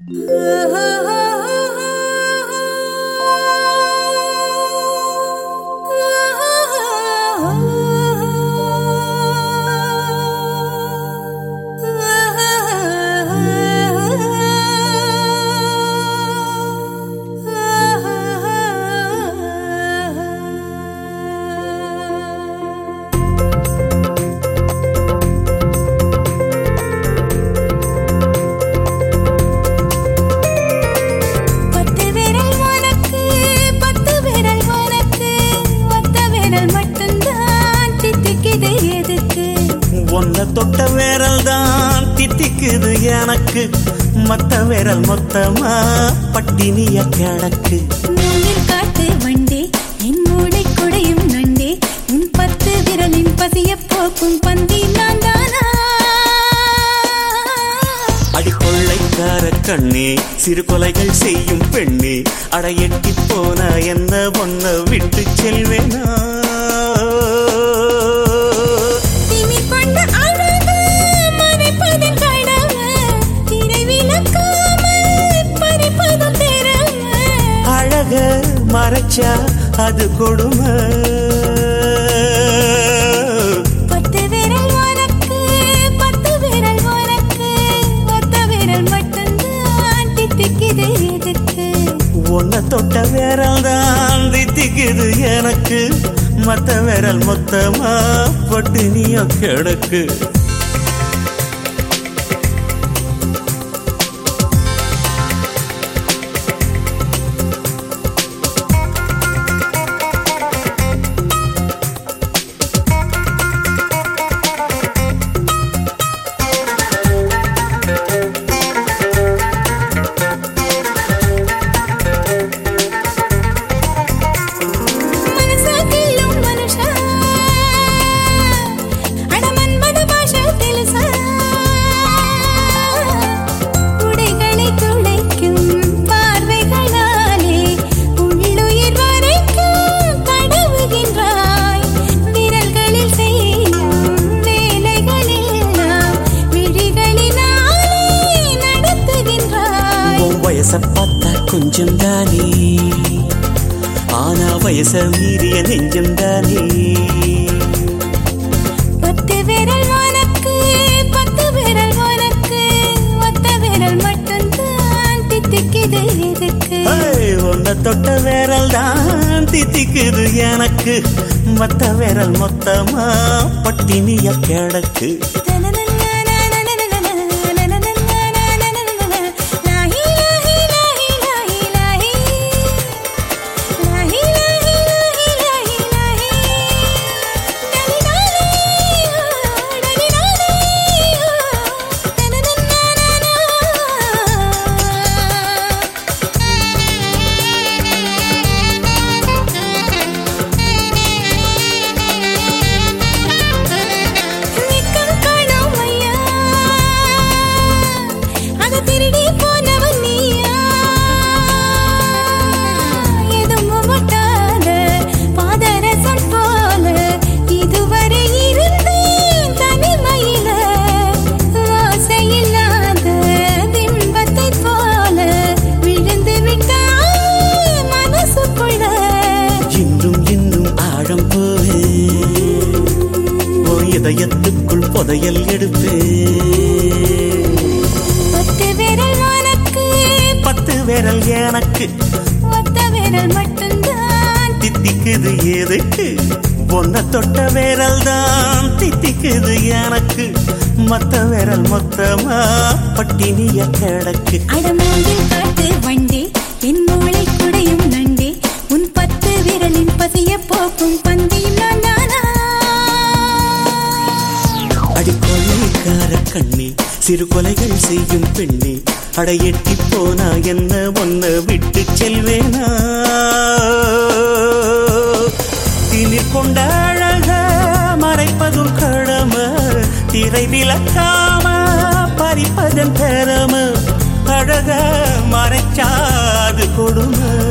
பத்து ஒன்ன தொட்ட விரல் தான் தித்திக்குது எனக்கு. மத்த விரல் மொத்தமா பட்டினிய கிடக்கு. காட்டு வண்டே என் மூளை குடையும் நண்டே. உன் பத்து விரலின் பசிய போக்கும் பந்தி நான் தானா? அடிக்கொள்ளைக்கார கண்ணே சிறு கொலைகள் செய்யும் பெண்ணே. அடையட்டி போன என்ன ஒன்ன விட்டு செல்வேனா? தித்திக்குது எதுக்கு? உன்னை தொட்ட விரல் தான் தித்திக்குது எனக்கு. மத்த விரல் மொத்தமா பட்டினிய கிடக்கு. வயச பார்த்தா கொஞ்சம் தானே ஆனா வயச மீறிய நெஞ்சம் தானே பத்து விரல் உனக்கு பத்து விரல் உனக்கு ஒத்த விரல் மட்டும்தான் தித்திக்குது எதுக்கு உன்னை தொட்ட விரல் தான் தித்திக்குது எனக்கு. மத்த விரல் மொத்தமா பட்டினிய கிடக்கு. இதயத்துக்குள் புதையல் எடுப்பேன் பத்து விரல் உனக்கு. பத்து விரல் எனக்கு. ஒத்த விரல் மட்டும்தான். தித்திக்குது எதுக்கு? பொன்ன தொட்ட விரல் தான் தித்திக்குது எனக்கு. மத்த விரல் மொத்தமா பட்டினிய கிடக்கு. அடமோங்கில் காட்டு சிறு கொலைகள் செய்யும் பெண்ணே அடையெட்டி போனா என்ன? ஒன்ன விட்டு செல்வேனா? திணிர் கொண்ட அழக மறைப்பதும் கடம திரை விளக்காம பறிப்பதன் பெறம அழக மறைச்சாது கொடுமை.